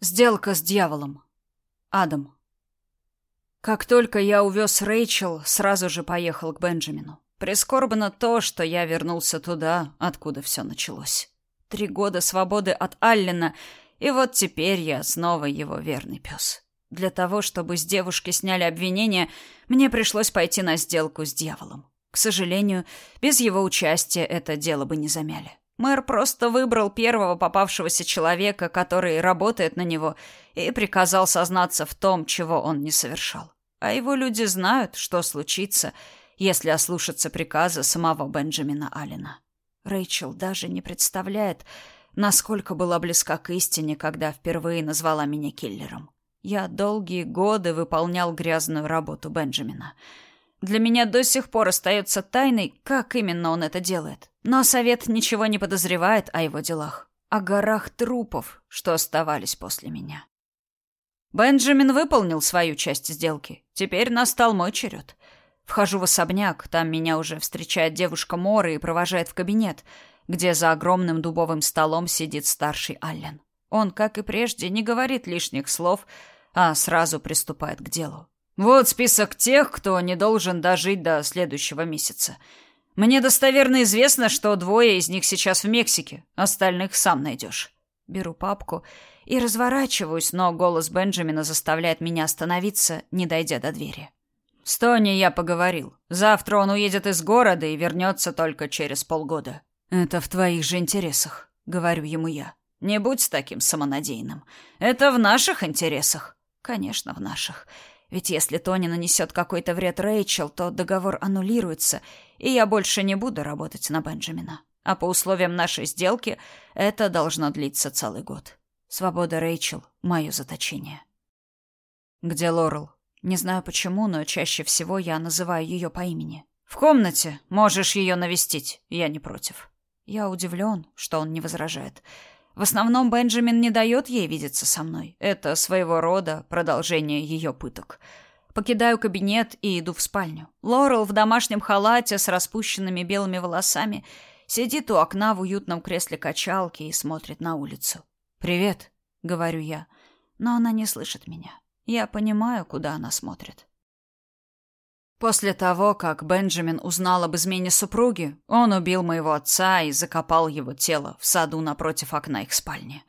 Сделка с дьяволом. Адам. Как только я увез Рэйчел, сразу же поехал к Бенджамину. Прискорбно то, что я вернулся туда, откуда все началось. Три года свободы от Аллена, и вот теперь я снова его верный пес. Для того, чтобы с девушки сняли обвинения, мне пришлось пойти на сделку с дьяволом. К сожалению, без его участия это дело бы не замяли. Мэр просто выбрал первого попавшегося человека, который работает на него, и приказал сознаться в том, чего он не совершал. А его люди знают, что случится, если ослушаться приказа самого Бенджамина Аллена. Рэйчел даже не представляет, насколько была близка к истине, когда впервые назвала меня киллером. Я долгие годы выполнял грязную работу Бенджамина — для меня до сих пор остается тайной, как именно он это делает. Но совет ничего не подозревает о его делах, о горах трупов, что оставались после меня. Бенджамин выполнил свою часть сделки. Теперь настал мой черед. Вхожу в особняк, там меня уже встречает девушка Мора и провожает в кабинет, где за огромным дубовым столом сидит старший Аллен. Он, как и прежде, не говорит лишних слов, а сразу приступает к делу. Вот список тех, кто не должен дожить до следующего месяца. Мне достоверно известно, что двое из них сейчас в Мексике, остальных сам найдешь. Беру папку и разворачиваюсь, но голос Бенджамина заставляет меня остановиться, не дойдя до двери. С Тони я поговорил. Завтра он уедет из города и вернется только через полгода. Это в твоих же интересах, говорю ему я. Не будь таким самонадеянным. Это в наших интересах. Конечно, в наших. Ведь если Тони нанесет какой-то вред Рэйчел, то договор аннулируется, и я больше не буду работать на Бенджамина. А по условиям нашей сделки это должно длиться целый год. Свобода Рэйчел — мое заточение. Где Лорел? Не знаю почему, но чаще всего я называю ее по имени. В комнате. Можешь ее навестить. Я не против. Я удивлен, что он не возражает. В основном Бенджамин не дает ей видеться со мной. Это своего рода продолжение ее пыток. Покидаю кабинет и иду в спальню. Лорел в домашнем халате с распущенными белыми волосами сидит у окна в уютном кресле качалки и смотрит на улицу. «Привет», — говорю я, но она не слышит меня. Я понимаю, куда она смотрит. После того, как Бенджамин узнал об измене супруги, он убил моего отца и закопал его тело в саду напротив окна их спальни.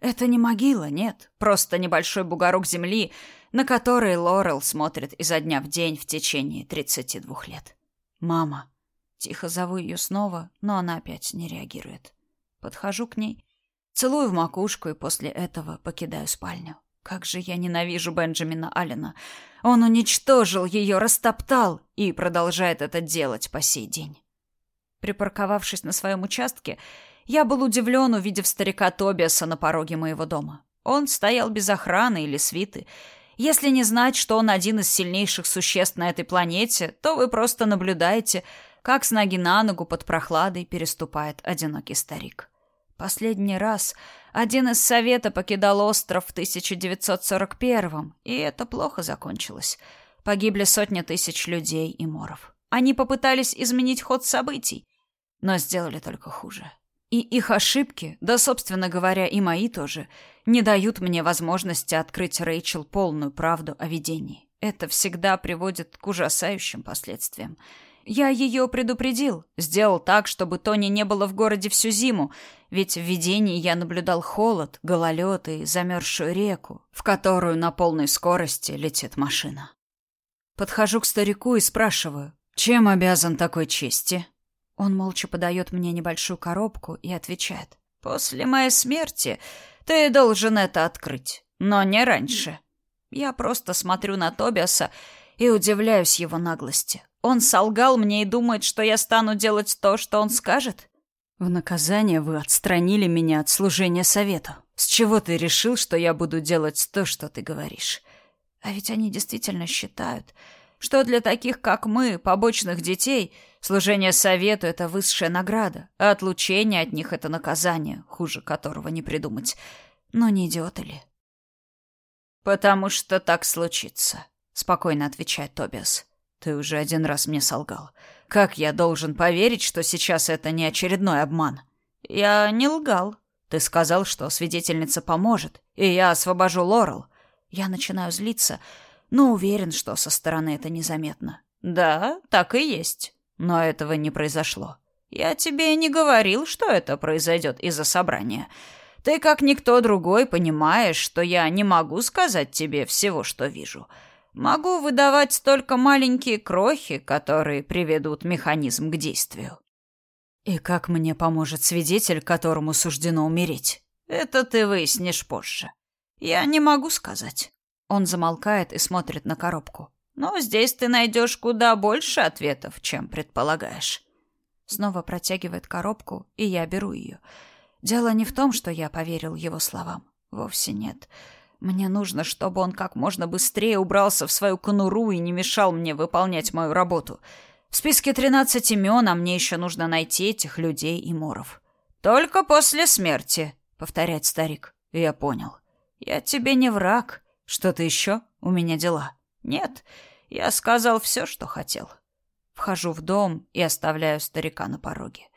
Это не могила, нет, просто небольшой бугорок земли, на который Лорел смотрит изо дня в день в течение 32 лет. «Мама». Тихо зову ее снова, но она опять не реагирует. Подхожу к ней, целую в макушку и после этого покидаю спальню. Как же я ненавижу Бенджамина Аллена. Он уничтожил ее, растоптал и продолжает это делать по сей день. Припарковавшись на своем участке, я был удивлен, увидев старика Тобиаса на пороге моего дома. Он стоял без охраны или свиты. Если не знать, что он один из сильнейших существ на этой планете, то вы просто наблюдаете, как с ноги на ногу под прохладой переступает одинокий старик. Последний раз один из совета покидал остров в 1941-м, и это плохо закончилось. Погибли сотни тысяч людей и моров. Они попытались изменить ход событий, но сделали только хуже. И их ошибки, да, собственно говоря, и мои тоже, не дают мне возможности открыть Рэйчел полную правду о видении. Это всегда приводит к ужасающим последствиям. Я ее предупредил, сделал так, чтобы Тони не было в городе всю зиму, ведь в видении я наблюдал холод, гололед и замерзшую реку, в которую на полной скорости летит машина. Подхожу к старику и спрашиваю, чем обязан такой чести? Он молча подает мне небольшую коробку и отвечает, после моей смерти ты должен это открыть, но не раньше. Я просто смотрю на Тобиаса и удивляюсь его наглости. Он солгал мне и думает, что я стану делать то, что он скажет? В наказание вы отстранили меня от служения совету. С чего ты решил, что я буду делать то, что ты говоришь? А ведь они действительно считают, что для таких, как мы, побочных детей, служение совету — это высшая награда, а отлучение от них — это наказание, хуже которого не придумать. Но не идиоты ли? «Потому что так случится», — спокойно отвечает Тобиас. Ты уже один раз мне солгал. Как я должен поверить, что сейчас это не очередной обман? Я не лгал. Ты сказал, что свидетельница поможет, и я освобожу Лорел. Я начинаю злиться, но уверен, что со стороны это незаметно. Да, так и есть. Но этого не произошло. Я тебе не говорил, что это произойдет из-за собрания. Ты, как никто другой, понимаешь, что я не могу сказать тебе всего, что вижу. Могу выдавать только маленькие крохи, которые приведут механизм к действию. И как мне поможет свидетель, которому суждено умереть? Это ты выяснишь позже. Я не могу сказать. Он замолкает и смотрит на коробку. Но здесь ты найдешь куда больше ответов, чем предполагаешь. Снова протягивает коробку, и я беру ее. Дело не в том, что я поверил его словам. Вовсе нет. Мне нужно, чтобы он как можно быстрее убрался в свою конуру и не мешал мне выполнять мою работу. В списке 13 имен, а мне еще нужно найти этих людей и моров. Только после смерти, повторяет старик. Я понял. Я тебе не враг. Что-то еще? У меня дела. Нет, я сказал все, что хотел. Вхожу в дом и оставляю старика на пороге.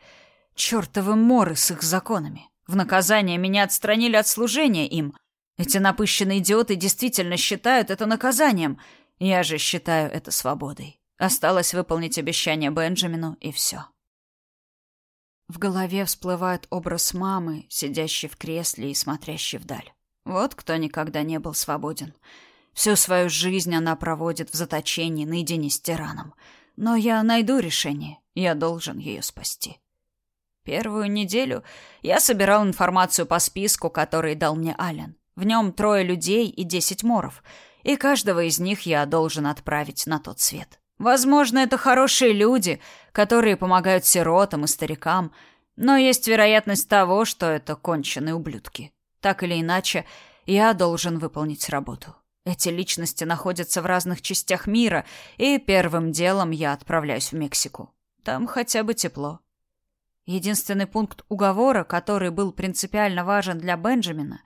Чертовы моры с их законами. В наказание меня отстранили от служения им. Эти напыщенные идиоты действительно считают это наказанием. Я же считаю это свободой. Осталось выполнить обещание Бенджамину, и все. В голове всплывает образ мамы, сидящей в кресле и смотрящей вдаль. Вот кто никогда не был свободен. Всю свою жизнь она проводит в заточении наедине с тираном. Но я найду решение. Я должен ее спасти. Первую неделю я собирал информацию по списку, который дал мне Ален. В нем трое людей и десять моров, и каждого из них я должен отправить на тот свет. Возможно, это хорошие люди, которые помогают сиротам и старикам, но есть вероятность того, что это конченые ублюдки. Так или иначе, я должен выполнить работу. Эти личности находятся в разных частях мира, и первым делом я отправляюсь в Мексику. Там хотя бы тепло. Единственный пункт уговора, который был принципиально важен для Бенджамина,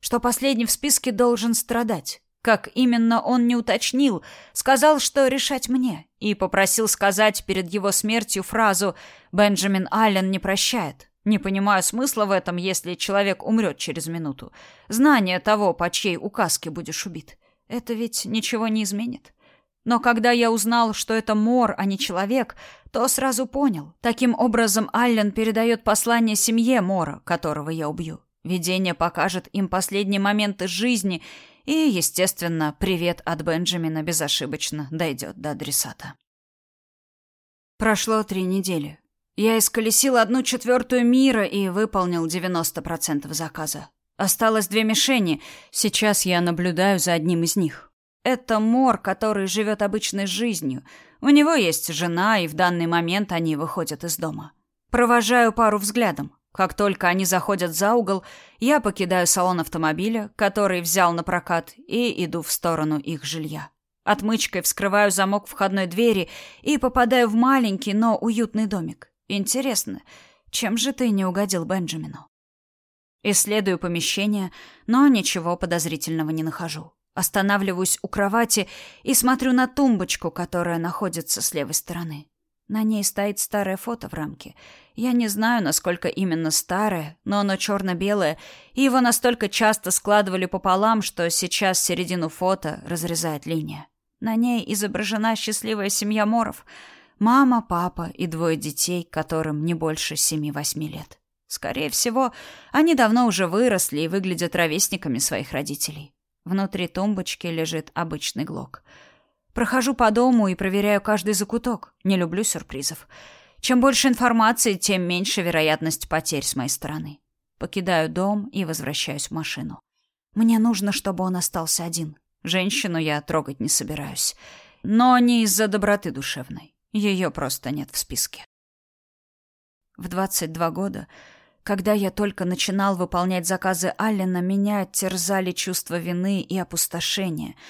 что последний в списке должен страдать. Как именно он не уточнил, сказал, что решать мне, и попросил сказать перед его смертью фразу «Бенджамин Аллен не прощает». Не понимаю смысла в этом, если человек умрет через минуту. Знание того, по чьей указке будешь убит, это ведь ничего не изменит. Но когда я узнал, что это Мор, а не человек, то сразу понял. Таким образом, Аллен передает послание семье Мора, которого я убью. Видение покажет им последние моменты жизни, и, естественно, привет от Бенджамина безошибочно дойдет до адресата. Прошло три недели. Я исколесил одну четвертую мира и выполнил 90% заказа. Осталось две мишени. Сейчас я наблюдаю за одним из них. Это Мор, который живет обычной жизнью. У него есть жена, и в данный момент они выходят из дома. Провожаю пару взглядом. Как только они заходят за угол, я покидаю салон автомобиля, который взял на прокат, и иду в сторону их жилья. Отмычкой вскрываю замок входной двери и попадаю в маленький, но уютный домик. Интересно, чем же ты не угодил Бенджамину? Исследую помещение, но ничего подозрительного не нахожу. Останавливаюсь у кровати и смотрю на тумбочку, которая находится с левой стороны. На ней стоит старое фото в рамке. Я не знаю, насколько именно старое, но оно черно-белое, и его настолько часто складывали пополам, что сейчас середину фото разрезает линия. На ней изображена счастливая семья Моров. Мама, папа и двое детей, которым не больше семи-восьми лет. Скорее всего, они давно уже выросли и выглядят ровесниками своих родителей. Внутри тумбочки лежит обычный глок — Прохожу по дому и проверяю каждый закуток. Не люблю сюрпризов. Чем больше информации, тем меньше вероятность потерь с моей стороны. Покидаю дом и возвращаюсь в машину. Мне нужно, чтобы он остался один. Женщину я трогать не собираюсь. Но не из-за доброты душевной. Ее просто нет в списке. В 22 года, когда я только начинал выполнять заказы Аллена, меня терзали чувство вины и опустошения —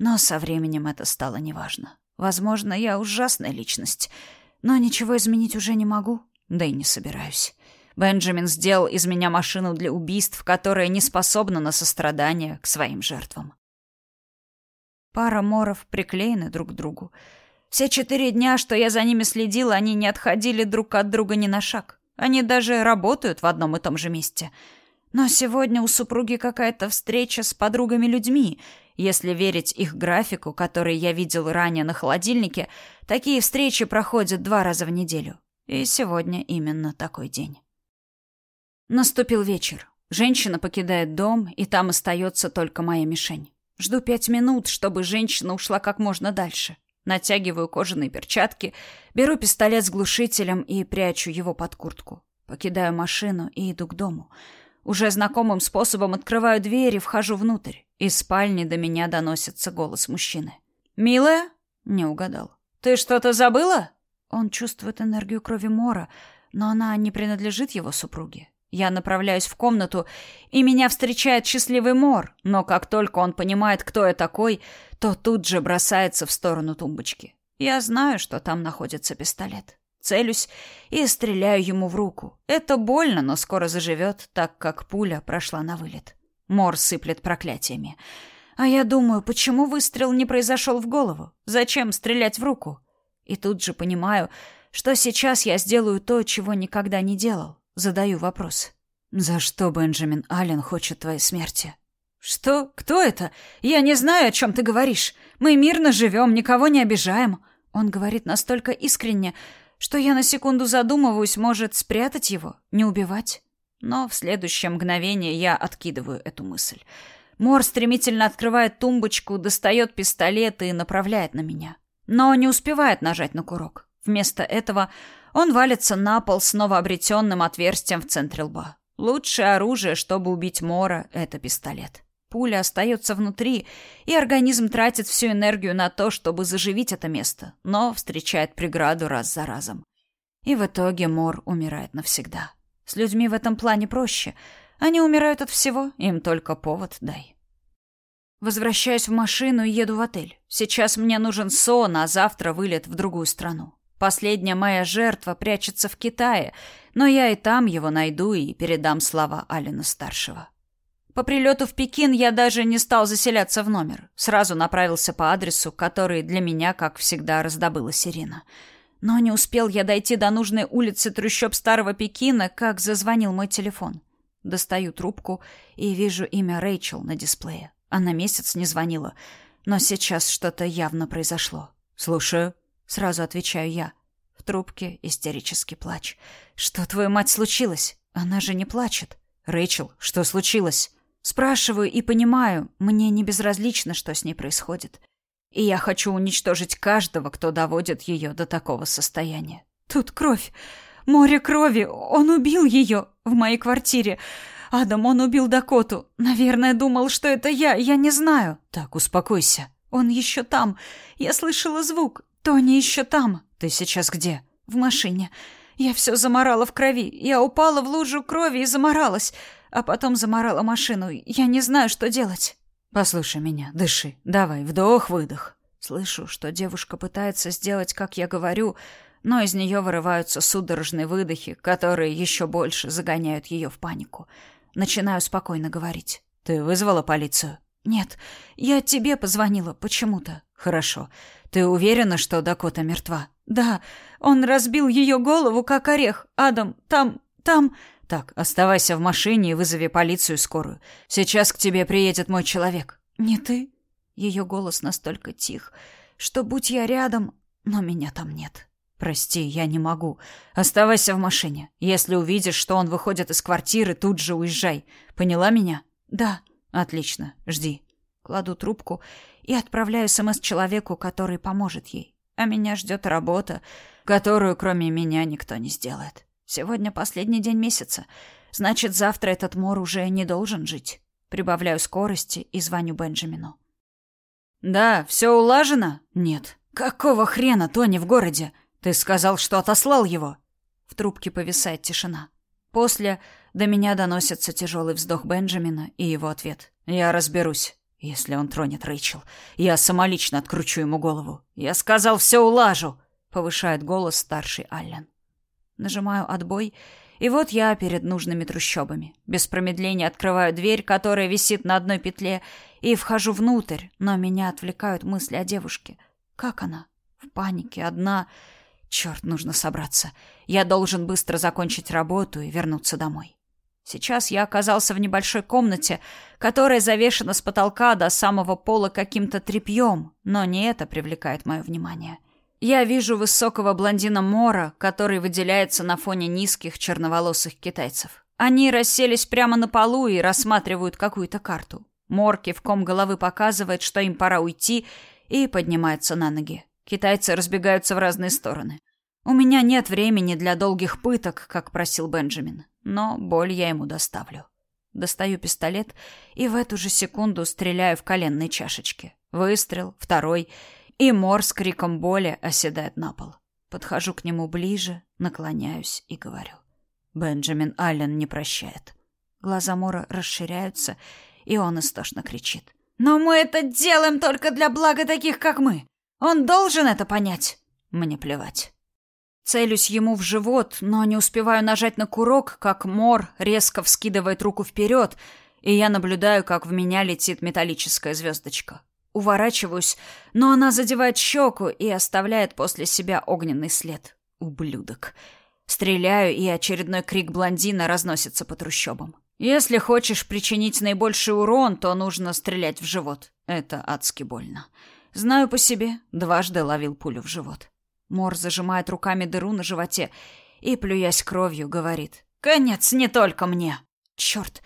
но со временем это стало неважно. Возможно, я ужасная личность, но ничего изменить уже не могу, да и не собираюсь. Бенджамин сделал из меня машину для убийств, которая не способна на сострадание к своим жертвам. Пара моров приклеены друг к другу. Все четыре дня, что я за ними следила, они не отходили друг от друга ни на шаг. Они даже работают в одном и том же месте. Но сегодня у супруги какая-то встреча с подругами-людьми. Если верить их графику, который я видел ранее на холодильнике, такие встречи проходят два раза в неделю. И сегодня именно такой день. Наступил вечер. Женщина покидает дом, и там остается только моя мишень. Жду пять минут, чтобы женщина ушла как можно дальше. Натягиваю кожаные перчатки, беру пистолет с глушителем и прячу его под куртку. Покидаю машину и иду к дому. Уже знакомым способом открываю дверь и вхожу внутрь. Из спальни до меня доносится голос мужчины. «Милая?» Не угадал. «Ты что-то забыла?» Он чувствует энергию крови Мора, но она не принадлежит его супруге. Я направляюсь в комнату, и меня встречает счастливый Мор, но как только он понимает, кто я такой, то тут же бросается в сторону тумбочки. Я знаю, что там находится пистолет. Целюсь и стреляю ему в руку. Это больно, но скоро заживет, так как пуля прошла на вылет. Мор сыплет проклятиями. А я думаю, почему выстрел не произошел в голову? Зачем стрелять в руку? И тут же понимаю, что сейчас я сделаю то, чего никогда не делал. Задаю вопрос. «За что Бенджамин Аллен хочет твоей смерти?» «Что? Кто это? Я не знаю, о чем ты говоришь. Мы мирно живем, никого не обижаем». Он говорит настолько искренне, что я на секунду задумываюсь, может, спрятать его, не убивать. Но в следующее мгновение я откидываю эту мысль. Мор стремительно открывает тумбочку, достает пистолет и направляет на меня. Но не успевает нажать на курок. Вместо этого он валится на пол с новообретенным отверстием в центре лба. Лучшее оружие, чтобы убить Мора, — это пистолет. Пуля остается внутри, и организм тратит всю энергию на то, чтобы заживить это место, но встречает преграду раз за разом. И в итоге Мор умирает навсегда. С людьми в этом плане проще. Они умирают от всего, им только повод дай. Возвращаюсь в машину и еду в отель. Сейчас мне нужен сон, а завтра вылет в другую страну. Последняя моя жертва прячется в Китае, но я и там его найду и передам слова Алина-старшего. По прилету в Пекин я даже не стал заселяться в номер. Сразу направился по адресу, который для меня, как всегда, раздобыла Сирина. Но не успел я дойти до нужной улицы трущоб Старого Пекина, как зазвонил мой телефон. Достаю трубку и вижу имя Рэйчел на дисплее. Она месяц не звонила, но сейчас что-то явно произошло. «Слушаю», Сразу отвечаю я. В трубке истерический плач. «Что, твою мать, случилось? Она же не плачет». «Рэйчел, что случилось?» Спрашиваю и понимаю, мне не безразлично, что с ней происходит. И я хочу уничтожить каждого, кто доводит ее до такого состояния. Тут кровь. Море крови. Он убил ее в моей квартире. Адам, он убил Дакоту. Наверное, думал, что это я. Я не знаю. Так, успокойся. Он еще там. Я слышала звук. «Тони еще там!» «Ты сейчас где?» «В машине. Я все заморала в крови. Я упала в лужу крови и заморалась. А потом заморала машину. Я не знаю, что делать». «Послушай меня, дыши. Давай, вдох-выдох». Слышу, что девушка пытается сделать, как я говорю, но из нее вырываются судорожные выдохи, которые еще больше загоняют ее в панику. Начинаю спокойно говорить. «Ты вызвала полицию?» «Нет, я тебе позвонила почему-то». «Хорошо. Ты уверена, что Дакота мертва? Да, он разбил ее голову, как орех. Адам, там, там... Так, оставайся в машине и вызови полицию и скорую. Сейчас к тебе приедет мой человек. Не ты? Ее голос настолько тих, что будь я рядом, но меня там нет. Прости, я не могу. Оставайся в машине. Если увидишь, что он выходит из квартиры, тут же уезжай. Поняла меня? Да. Отлично. Жди. Кладу трубку и отправляю СМС человеку, который поможет ей. А меня ждет работа, которую кроме меня никто не сделает. Сегодня последний день месяца. Значит, завтра этот мор уже не должен жить. Прибавляю скорости и звоню Бенджамину. «Да, все улажено?» «Нет». «Какого хрена Тони в городе? Ты сказал, что отослал его?» В трубке повисает тишина. После до меня доносится тяжелый вздох Бенджамина и его ответ. «Я разберусь». Если он тронет Рэйчел, я самолично откручу ему голову. Я сказал, все улажу, повышает голос старший Аллен. Нажимаю отбой, и вот я перед нужными трущобами. Без промедления открываю дверь, которая висит на одной петле, и вхожу внутрь, но меня отвлекают мысли о девушке. Как она? В панике, одна. Черт, нужно собраться. Я должен быстро закончить работу и вернуться домой. Сейчас я оказался в небольшой комнате, которая завешена с потолка до самого пола каким-то тряпьем, но не это привлекает мое внимание. Я вижу высокого блондина Мора, который выделяется на фоне низких черноволосых китайцев. Они расселись прямо на полу и рассматривают какую-то карту. Мор кивком головы показывает, что им пора уйти, и поднимается на ноги. Китайцы разбегаются в разные стороны. У меня нет времени для долгих пыток, как просил Бенджамин, но боль я ему доставлю. Достаю пистолет и в эту же секунду стреляю в коленные чашечки. Выстрел, второй, и Мор с криком боли оседает на пол. Подхожу к нему ближе, наклоняюсь и говорю. Бенджамин Аллен не прощает. Глаза Мора расширяются, и он истошно кричит. «Но мы это делаем только для блага таких, как мы. Он должен это понять». Мне плевать. Целюсь ему в живот, но не успеваю нажать на курок, как Мор резко вскидывает руку вперед, и я наблюдаю, как в меня летит металлическая звездочка. Уворачиваюсь, но она задевает щеку и оставляет после себя огненный след. Ублюдок. Стреляю, и очередной крик блондина разносится по трущобам. Если хочешь причинить наибольший урон, то нужно стрелять в живот. Это адски больно. Знаю по себе, дважды ловил пулю в живот. Мор зажимает руками дыру на животе и, плюясь кровью, говорит. «Конец не только мне!» Черт!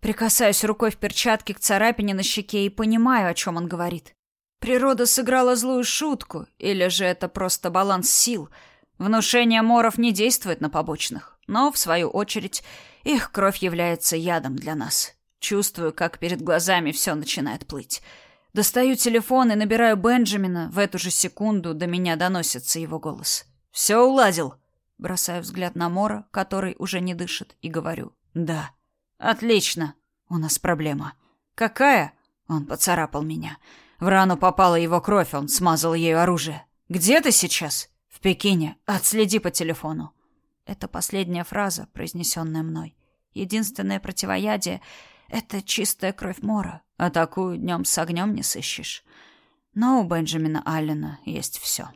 Прикасаюсь рукой в перчатке к царапине на щеке и понимаю, о чем он говорит. Природа сыграла злую шутку, или же это просто баланс сил — Внушение моров не действует на побочных, но, в свою очередь, их кровь является ядом для нас. Чувствую, как перед глазами все начинает плыть. Достаю телефон и набираю Бенджамина. В эту же секунду до меня доносится его голос. «Все уладил?» Бросаю взгляд на Мора, который уже не дышит, и говорю. «Да». «Отлично. У нас проблема». «Какая?» Он поцарапал меня. В рану попала его кровь, он смазал ею оружие. «Где ты сейчас?» В Пекине. Отследи по телефону. Это последняя фраза, произнесенная мной. Единственное противоядие — это чистая кровь Мора, а такую днем с огнем не сыщешь. Но у Бенджамина Аллена есть все.